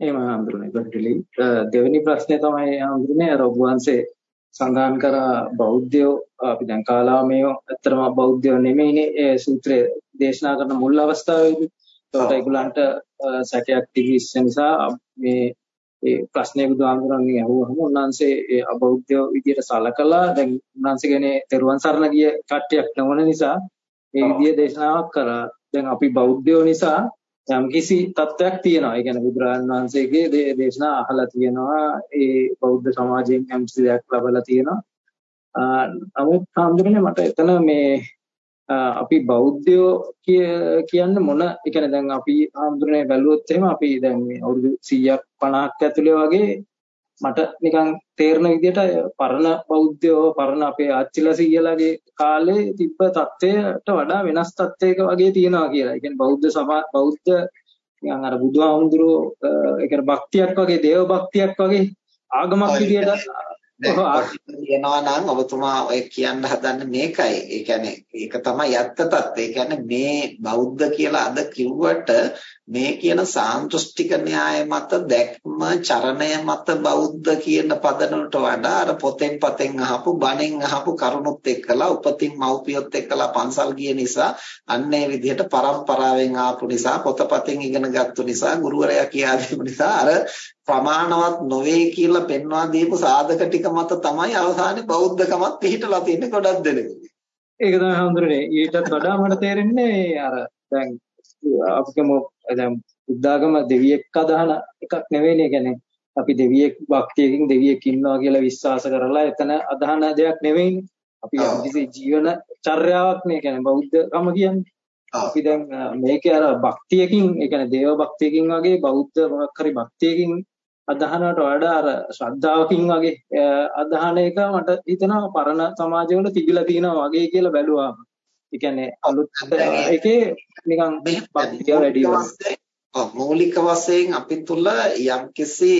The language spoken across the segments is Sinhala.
එහෙම හඳුනන්නේ පැහැදිලි. දෙවෙනි ප්‍රශ්නේ තමයි හඳුනන්නේ අර ඔබ වහන්සේ සඳහන් කර බෞද්ධයෝ අපි දැන් කාලාමයෝ ඇත්තටම බෞද්ධයෝ නෙමෙයිනේ ඒ සූත්‍රය දේශනා කරන මුල් අවස්ථාවේදී. ඒකට ඒගොල්ලන්ට සැකයක් තිබිච්ච නිසා මේ ඒ ප්‍රශ්නේ බුදුහාමුදුරන්ගෙන් අහුවහම උන්වහන්සේ ඒ අබෞද්ධ විදියට සලකලා දැන් උන්වහන්සේ කියන්නේ තෙරුවන් සරණ ගිය කට්ටියක් නොවන නිසා ඒ විදිය දේශනාවක් කරා. දැන් අපි බෞද්ධයෝ නිසා යම්කිසි තත්වයක් තියෙනවා. ඒ කියන්නේ බුදුරජාණන් වහන්සේගේ දේශනා අහලා තියෙනවා. ඒ බෞද්ධ සමාජයෙන් යම්කිසි දෙයක් ලබලා තියෙනවා. නමුත් හාමුදුරනේ මට එතන මේ අපි බෞද්ධයෝ කියන්නේ මොන ඒ කියන්නේ දැන් අපි හාමුදුරනේ බැලුවොත් එහෙම අපි දැන් මේ අවුරුදු 100ක් 50ක් ඇතුලේ වගේ මට නිකන් තේරෙන විදිහට පරණ බෞද්ධයෝ පරණ අපේ ආච්චිලා සීයලාගේ කාලේ තිබ්බ தත්ත්වයට වඩා වෙනස් තත්ත්වයක වගේ තියෙනවා කියලා. ඒ කියන්නේ බෞද්ධ සමා බෞද්ධ නිකන් අර බුදුහාමුදුරෝ ඒ කියන්නේ භක්තියක් වගේ දේව භක්තියක් වගේ ආගමක් විදියට කියනවා නම් ඔබතුමා ඔය කියන්න හදන්නේ මේකයි. ඒ කියන්නේ ඒක තමයි යත්ත තත්ත්වය. ඒ කියන්නේ මේ බෞද්ධ කියලා අද කිව්වට මේ කියන සාන්දෘෂ්ටික න්‍යාය මත දැක්ම චරණය මත බෞද්ධ කියන පදනවලට වඩා අර පොතෙන් පතෙන් අහපු බණෙන් අහපු කරුණුත් එක්කලා උපතින් මව්පියොත් එක්කලා පන්සල් ගිය නිසා අන්න ඒ විදිහට පරම්පරාවෙන් ආපු නිසා පොතපතෙන් ඉගෙන ගත්තු නිසා ගුරුවරයා කියා දීපු නිසා අර ප්‍රමාණවත් නොවේ කියලා පෙන්වා දීපු සාධක ටික මත තමයි අවසානයේ බෞද්ධකමත් පිහිටලා තියෙන්නේ ගොඩක් දෙනෙකුගේ. ඒක තමයි හඳුරන්නේ. ඊටත් වඩා මට තේරෙන්නේ අර දැන් අපිකම දැන් බුද්ධාගම දෙවියෙක් අදහන එකක් නෙවෙයිනේ. කියන්නේ අපි දෙවියෙක් භක්තියකින් දෙවියෙක් ඉන්නවා කියලා විශ්වාස කරලා එතන අදහන දෙයක් නෙවෙයිනේ. අපි කිසි ජීවන චර්යාවක් නේ කියන්නේ බෞද්ධකම කියන්නේ. අපි දැන් මේකේ අර භක්තියකින් ඒ කියන්නේ දේව භක්තියකින් වගේ බෞද්ධ මොකක් හරි භක්තියකින් අදහනට වඩා අර ශ්‍රද්ධාවකින් වගේ අදහන එක මට හිතෙනවා පරණ සමාජවල තිබිලා තියෙනවා වගේ කියලා බැලුවා. ඒ කියන්නේ අලුත් එකේ නිකන් භක්තිය වැඩි මූලික වශයෙන් අපි තුල යම්කිසි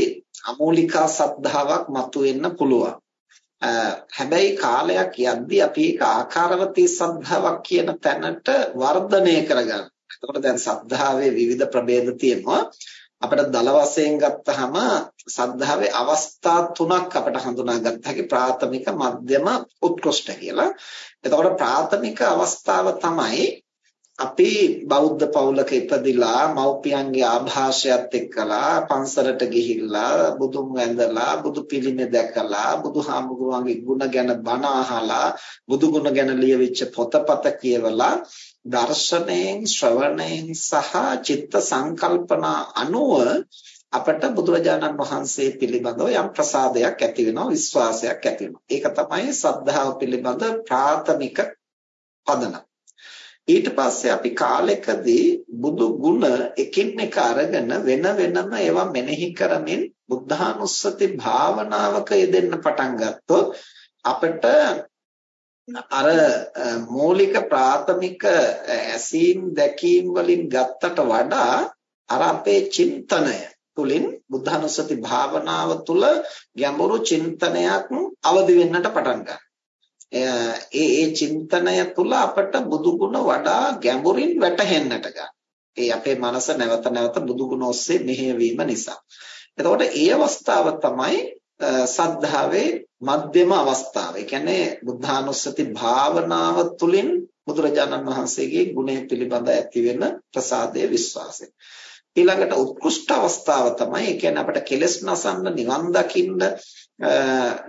අමූලිකා සද්ධාාවක් මතුවෙන්න පුළුවන්. හැබැයි කාලයක් යද්දී අපි ඒක ආකාරවතී සද්ධාාවක් කියන තැනට වර්ධනය කරගන්න. එතකොට දැන් සද්ධාවේ විවිධ ප්‍රභේද තියෙනවා. අපිට දල වශයෙන් ගත්තාම සද්ධාවේ අවස්ථා තුනක් අපිට හඳුනා ගන්න හැකි ප්‍රාථමික මධ්‍යම උත්කෘෂ්ඨ කියලා. එතකොට ප්‍රාථමික අවස්ථාව තමයි අපි බෞද්ධ පවුලක ඉපදිලා මව්පියන්ගේ ආభాෂයත් එක්කලා පන්සලට ගිහිල්ලා බුදුන් වැඳලා බුදු පිළිමේ දැකලා බුදුහාමුදුරුවන්ගේ ගුණ ගැන බණ අහලා බුදු ගුණ ගැන ලියවිච්ච පොතපත කියවලා දර්ශනයෙන් ශ්‍රවණයෙන් සහ චිත්ත සංකල්පනා අනුව අපට බුදුරජාණන් වහන්සේ පිළිබඳව යම් ප්‍රසාදයක් ඇති වෙනවා විශ්වාසයක් ඇති වෙනවා. ඒක තමයි සද්ධාව පිළිබඳ ප්‍රාථමික පදනම. ඊට පස්සේ අපි කාලෙකදී බුදු ගුණ එකින් එක අරගෙන වෙන වෙනම ඒවා මෙනෙහි කරමින් බුද්ධානුස්සති භාවනාවක යෙදෙන්න පටන් ගත්තොත් අපිට අර මූලික ප්‍රාථමික ඇසීම් දැකීම් වලින් ගත්තට වඩා අර අපේ චින්තනය තුලින් බුද්ධානුස්සති භාවනාව තුල ගැඹුරු චින්තනයක් අවදි වෙන්නට පටන් ගන්නවා. ඒ ඒ චින්තනය තුල අපට බුදු ගුණ වඩා ගැඹුරින් වැටහෙන්නට ගන්නවා. ඒ අපේ මනස නැවත නැවත බුදු ගුණ ඔස්සේ මෙහෙයවීම නිසා. එතකොට ඒ අවස්ථාව තමයි සද්ධාවේ මධ්‍යම අවස්ථාව. ඒ කියන්නේ බුද්ධානුස්සති භාවනාව තුළින් බුදුරජාණන් වහන්සේගේ ගුණය පිළිබඳ ඇති වෙන ප්‍රසාදයේ විශ්වාසය. ඊළඟට උත්කෘෂ්ඨ අවස්ථාව තමයි ඒ කියන්නේ අපිට කෙලෙස් නසන්න නිවන් දකින්න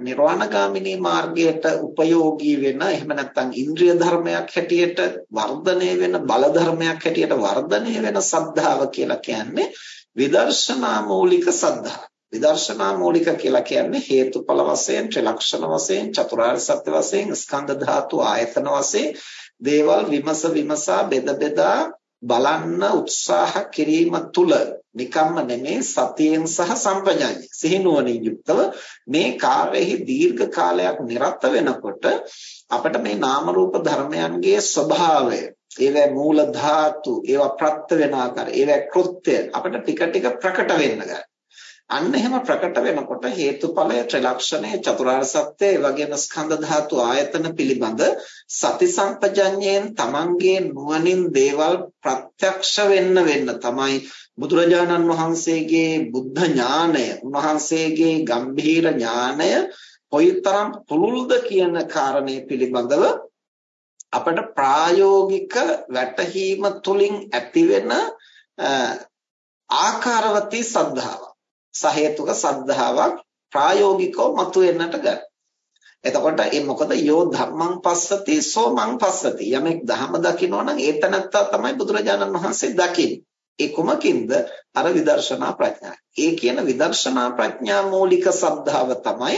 නිර්වාණගාමිනී මාර්ගයට උපයෝගී වෙන එහෙම නැත්නම් ඉන්ද්‍රිය ධර්මයක් හැටියට වර්ධනය වෙන බල ධර්මයක් හැටියට වර්ධනය වෙන සද්ධාව කියලා කියන්නේ විදර්ශනා මූලික සද්ධා. විදර්ශනා මූලික කියලා කියන්නේ හේතුඵල වශයෙන් ත්‍රිලක්ෂණ වශයෙන් චතුරාර්ය සත්‍ය වශයෙන් ස්කන්ධ ධාතු ආයතන වශයෙන් දේවල් විමස විමසා බෙද බෙදා බලන්න උත්සාහ කිරීම තුළ නිකම්ම නෙමේ සතියෙන් සහ සම්පජාඤ්ඤ සිහිනුවණින් යුක්තව මේ කාර්යෙහි දීර්ඝ කාලයක් නිරත වෙනකොට අපිට මේ නාම රූප ධර්මයන්ගේ ස්වභාවය ඒවා මූල ධාතු ඒවා ප්‍රත්‍ය වෙන ආකාරය ඒවා කෘත්‍ය අපිට ටික ටික ප්‍රකට වෙන්න ගන්නවා අන්න එහෙම ප්‍රකට වෙනකොට හේතුඵලය ත්‍රිලක්ෂණය චතුරාර්ය සත්‍ය ඒ වගේම ස්කන්ධ ධාතු ආයතන පිළිබඳ සති සම්පජඤ්ඤයෙන් තමන්ගේ නුවණින් දේවල් ප්‍රත්‍යක්ෂ වෙන්න වෙන්න තමයි බුදුරජාණන් වහන්සේගේ බුද්ධ ඥානය උන්වහන්සේගේ ගම්භීර ඥානය කොයිතරම් පුළුල්ද කියන කාරණේ පිළිබඳව අපට ප්‍රායෝගික වැටහීම තුලින් ඇතිවෙන ආකාරවතී සද්ධාවක්. සහේතුක සද්ධාාවක් ප්‍රායෝගිකව මතුවෙන්නට ගන්න. එතකොට ඒ මොකද යෝ ධම්මං පස්සති සෝ මං පස්සති යමෙක් ධම දකිනවා නම් ඒ තනත්තා තමයි බුදුරජාණන් වහන්සේ දකින්නේ. ඒ කුමකින්ද? අර විදර්ශනා ප්‍රඥාව. ඒ කියන විදර්ශනා ප්‍රඥා මූලික සද්ධාව තමයි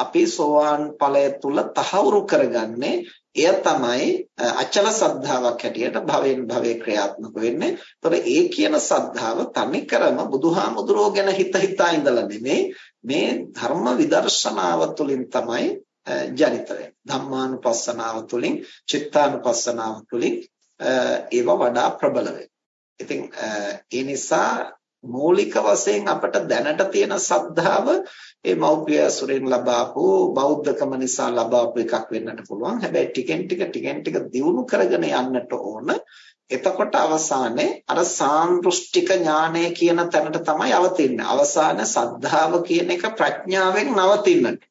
අපි සෝවාන් ඵලය තුල තහවුරු කරගන්නේ එය තමයි අචල සද්ධාාවක් හැටියට භවෙන් භවේ ක්‍රියාත්මක වෙන්නේ. ඒතකොට ඒ කියන සද්ධාව තනිකරම බුදුහාමුදුරෝ ගැන හිත හිතා ඉඳලා නෙමෙයි මේ ධර්ම විදර්ශනාව තුළින් තමයි ජනිත වෙන්නේ. ධම්මානුපස්සනාව තුළින්, චිත්තානුපස්සනාව තුළින් ඒව වඩා ප්‍රබල වෙනවා. ඉතින් ඒ නිසා මූලික වශයෙන් අපට දැනට තියෙන සද්ධාව ඒ මෞපිය සුරෙන් ලබාපු බෞද්ධකම නිසා ලබාපු එකක් වෙන්නට පුළුවන්. හැබැයි ටිකෙන් ටික ටිකෙන් ටික දියුණු කරගෙන යන්නට ඕන. එතකොට අවසානයේ අර සාන්දෘෂ්ටික ඥානය කියන තැනට තමයි අවතින්නේ. අවසාන සද්ධාව කියන එක ප්‍රඥාවෙන් නවතින්නට.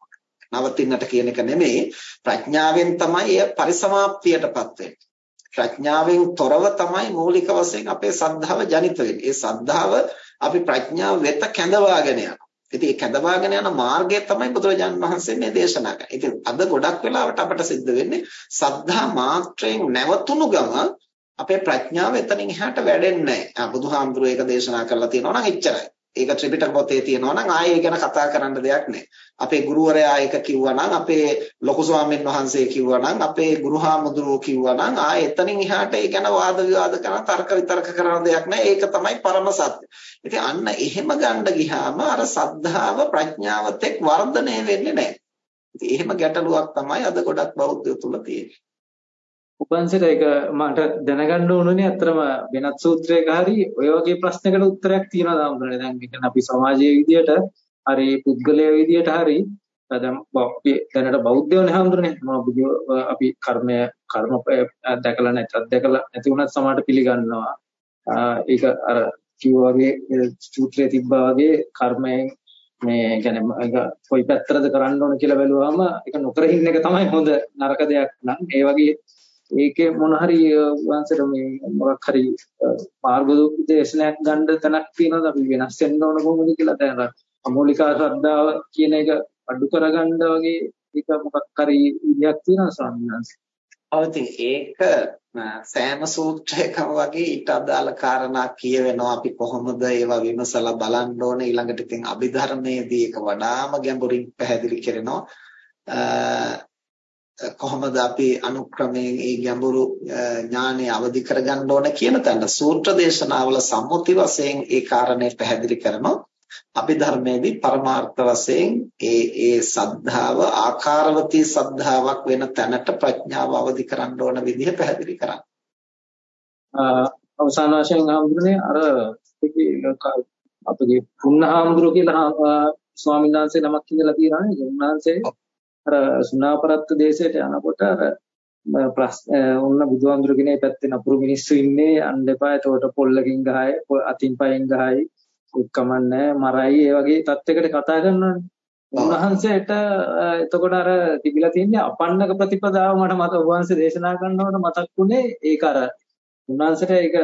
නවතින්නට කියන එක නෙමෙයි ප්‍රඥාවෙන් තමයි එය පරිසමාප්තියටපත් වෙන්නේ. ප්‍රඥාවෙන් තොරව තමයි මූලික වශයෙන් අපේ සද්ධාව ජනිත වෙන්නේ. ඒ සද්ධාව අපි ප්‍රඥාව වෙත කැඳවාගෙන යනවා. ඉතින් මේ කැඳවාගෙන යන මාර්ගය තමයි බුදුරජාණන් වහන්සේ මේ දේශනා කරන්නේ. ඉතින් අද ගොඩක් වෙලාවට අපට සිද්ධ වෙන්නේ සද්ධා මාත්‍රයෙන් නැවතුණු ගම අපේ ප්‍රඥාව එතනින් එහාට වැඩෙන්නේ නැහැ. බුදුහාමුදුරුවෝ ඒක දේශනා කරලා තියෙනවා නම් එච්චරයි. ඒක ත්‍රිපිටක පොතේ තියෙනවා නම් ආයේ ඒ ගැන කතා කරන්න දෙයක් නැහැ. අපේ ගුරුවරයා ඒක කිව්වා නම් අපේ ලොකු ස්වාමීන් වහන්සේ කිව්වා නම් අපේ ගුරුහාමුදුරුවෝ කිව්වා නම් ආයේ එතනින් එහාට ඒ ගැන වාද විවාද කරන තර්ක විතර්ක කරන දෙයක් නැහැ. ඒක තමයි පරම සත්‍ය. ඉතින් අන්න එහෙම ගන්න ගියාම අර සද්ධාව ප්‍රඥාවත් එක් වර්ධනය වෙන්නේ නැහැ. ඉතින් එහෙම ගැටලුවක් තමයි අද ගොඩක් බෞද්ධයෝ තුල තියෙන්නේ. උපන්සට ඒක මට දැනගන්න ඕනුනේ අත්‍තරම වෙනත් සූත්‍රයක හරි ඔය වගේ ප්‍රශ්නකට උත්තරයක් තියෙනවා දාමුනේ දැන් මෙතන අපි සමාජයේ විදියට හරි පුද්ගලයා විදියට හරි දැන් අපි දැනට බෞද්ධයෝනේ හඳුනන්නේ මොන අපි කර්මය කර්ම දැකලා නැත්නම් දැකලා නැති වුණත් සමහරට පිළිගන්නවා. ඒක අර කිව්වා වගේ සූත්‍රයේ තිබ්බා වගේ කර්මයෙන් මේ කියන්නේ කොයි පැත්තටද කරන්න ඕන කියලා බැලුවාම ඒක නොකර ඉන්න එක තමයි හොඳ නරක දෙයක්. නම් ඒ වගේ ඒකේ මොන හරි වංශයට මේ මොකක් හරි මාර්ගෝපදේශනයක් ගන්න තැනක් තියෙනවද? අපි වෙනස් වෙන්න ඕන කොහොමද කියලා? දැන් අමෝලිකා ශ්‍රද්ධාව කියන එක අඩු කරගන්න වගේ ඒක මොකක් හරි විදියක් තියෙනවද ස්වාමීන් වහන්සේ? අවති ඒක සෑම සූත්‍රයකම වගේ ඊට අදාළ කාරණා කියවෙනවා. අපි කොහොමද ඒවා විමසලා බලන්න ඕනේ? ඊළඟට ඉතින් අභිධර්මයේදී ඒක වඩාම ගැඹුරින් පැහැදිලි කරනවා. කොහොමද අපි අනුක්‍රමයෙන් මේ ගැඹුරු ඥානය අවදි කරගන්න ඕන කියන තැන සූත්‍ර දේශනාවල සම්මුති වශයෙන් ඒ කාරණේ පැහැදිලි කරනවා අපි ධර්මයේදී පරමාර්ථ වශයෙන් ඒ ඒ සද්ධාව ආකාරවතී සද්ධාාවක් වෙන තැනට ප්‍රඥාව අවදි කරන්න ඕන විදිහ පැහැදිලි කරා. අවසාන වශයෙන් හඳුනන්නේ අර අපගේ පුන්නහාමුදුරුවෝ කියලා ස්වාමීන් වහන්සේ නමක් කියලා තියෙනවා නේද? උන්වහන්සේ අර සුණාපරත්ත දේශයට යනකොට අර ඔන්න බුදුහාමුදුරු කෙනේ පැත්තේ නපුරු මිනිස්සු ඉන්නේ යන්න එපා. එතකොට පොල්ලකින් ගහයි අතින් පයෙන් ගහයි උත්කමන්නේ මරයි ඒ වගේ තත්යකට කතා කරනවානේ. උන්වහන්සේට එතකොට අර තිබිලා තියෙන්නේ අපන්නක ප්‍රතිපදාව මට මත උන්වහන්සේ දේශනා කරනකොට මතක් වුණේ ඒක අර උන්වහන්සේට ඒක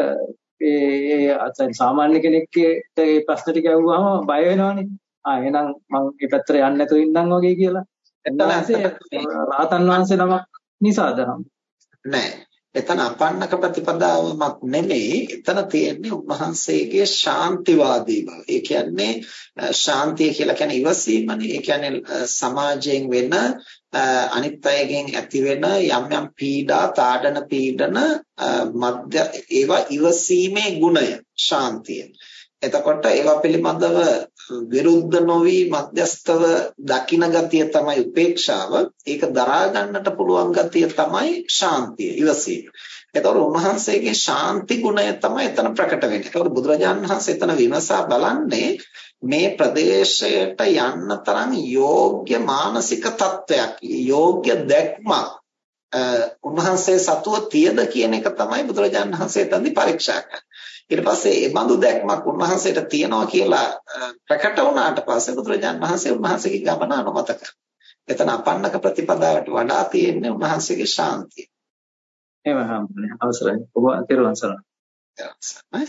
ඒ සාමාන්‍ය කෙනෙක්ගේ ඒ ප්‍රශ්න ටික අහුවාම බය වෙනවනේ. ආ එහෙනම් මම මේ පැත්තට යන්නේ නැතුව ඉන්නම් වගේ කියලා. එතන රාතන් වහන්සේ නමක් නිසාද නෑ එතන අපන්නක ප්‍රතිපදාවමක් නෙමෙයි එතන තියෙන්නේ උන්වහන්සේගේ ශාන්තිවාදී බව. ඒ කියන්නේ ශාන්තිය කියලා කියන්නේ ඉවසීමනේ. ඒ කියන්නේ සමාජයෙන් වෙන අනිත් අයගෙන් ඇති වෙන යම් යම් පීඩා, තාඩන පීඩන මධ්‍ය ඒවා ඉවසීමේ ගුණය ශාන්තිය. එතකොට ඒවා පිළිබඳව විරුද්ධ නොවි මධ්‍යස්තව දකින ගතිය තමයි උපේක්ෂාව. ඒක දරා ගන්නට පුළුවන් ගතිය තමයි ශාන්තිය, ඉවසීම. එතකොට උන්වහන්සේගේ ශාන්ති ගුණය තමයි එතන ප්‍රකට වෙන්නේ. ඒතකොට බුදුරජාණන් වහන්සේ එතන විමසා බලන්නේ මේ ප්‍රදේශයට යන්න තරම් යෝග්‍ය මානසික තත්වයක් යෝග්‍ය දැක්මක් උන්වහන්සේ සතුව තියද කියන එක තමයි බුදුරජාණන් වහන්සේ තන්දි පරීක්ෂා කරන්නේ. ඊට පස්සේ ඒ බඳු දැක්මක් උන්වහන්සේට තියනවා කියලා ප්‍රකට වුණාට පස්සේ බුදුරජාණන් වහන්සේ උන්වහන්සේගේ ගමන අනුමත කරනවා. එතන අපන්නක ප්‍රතිපදාවට වඩා තියෙන්නේ උන්වහන්සේගේ ශාන්තිය. එහෙම හම්බුනේ අවසරයි. ඔබ අතිරවන් සරණයි.